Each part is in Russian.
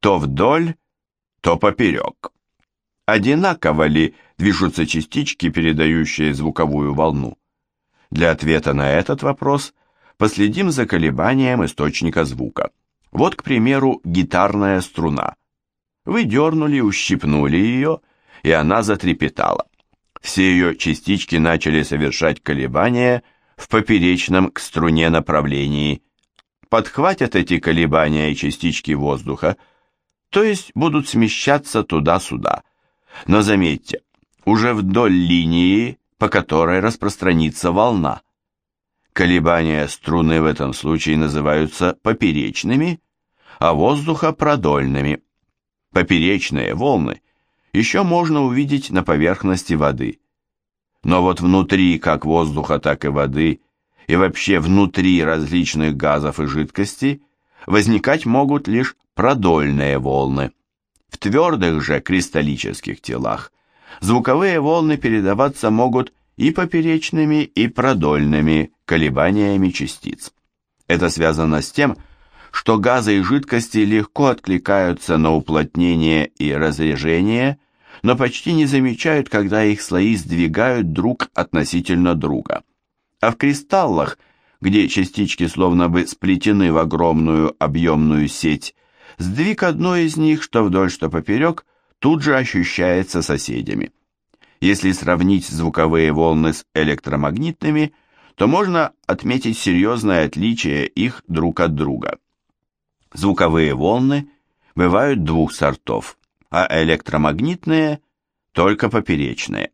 то вдоль, то поперек. Одинаково ли движутся частички, передающие звуковую волну? Для ответа на этот вопрос последим за колебанием источника звука. Вот, к примеру, гитарная струна. Вы дернули, ущипнули ее, и она затрепетала. Все ее частички начали совершать колебания в поперечном к струне направлении. Подхватят эти колебания и частички воздуха, то есть будут смещаться туда-сюда. Но заметьте, уже вдоль линии, по которой распространится волна. Колебания струны в этом случае называются поперечными, а воздуха продольными. Поперечные волны еще можно увидеть на поверхности воды. Но вот внутри как воздуха, так и воды, и вообще внутри различных газов и жидкостей, возникать могут лишь продольные волны. В твердых же кристаллических телах звуковые волны передаваться могут и поперечными, и продольными колебаниями частиц. Это связано с тем, что газы и жидкости легко откликаются на уплотнение и разрежение, но почти не замечают, когда их слои сдвигают друг относительно друга. А в кристаллах, где частички словно бы сплетены в огромную объемную сеть, сдвиг одной из них, что вдоль, что поперек, тут же ощущается соседями. Если сравнить звуковые волны с электромагнитными, то можно отметить серьезное отличие их друг от друга. Звуковые волны бывают двух сортов, а электромагнитные только поперечные.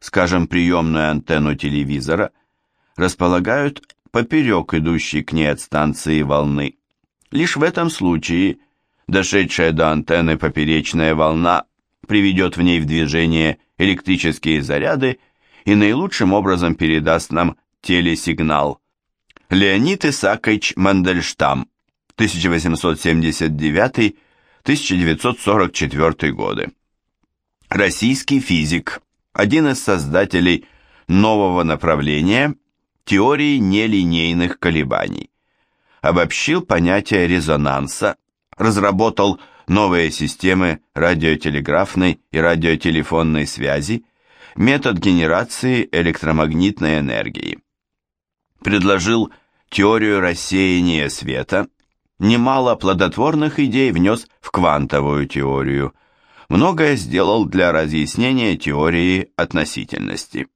Скажем, приемную антенну телевизора располагают поперек идущей к ней от станции волны. Лишь в этом случае дошедшая до антенны поперечная волна приведет в ней в движение электрические заряды и наилучшим образом передаст нам телесигнал. Леонид Исакович Мандельштам 1879-1944 годы. Российский физик, один из создателей нового направления теории нелинейных колебаний. Обобщил понятие резонанса, разработал новые системы радиотелеграфной и радиотелефонной связи, метод генерации электромагнитной энергии. Предложил теорию рассеяния света, немало плодотворных идей внес в квантовую теорию, многое сделал для разъяснения теории относительности.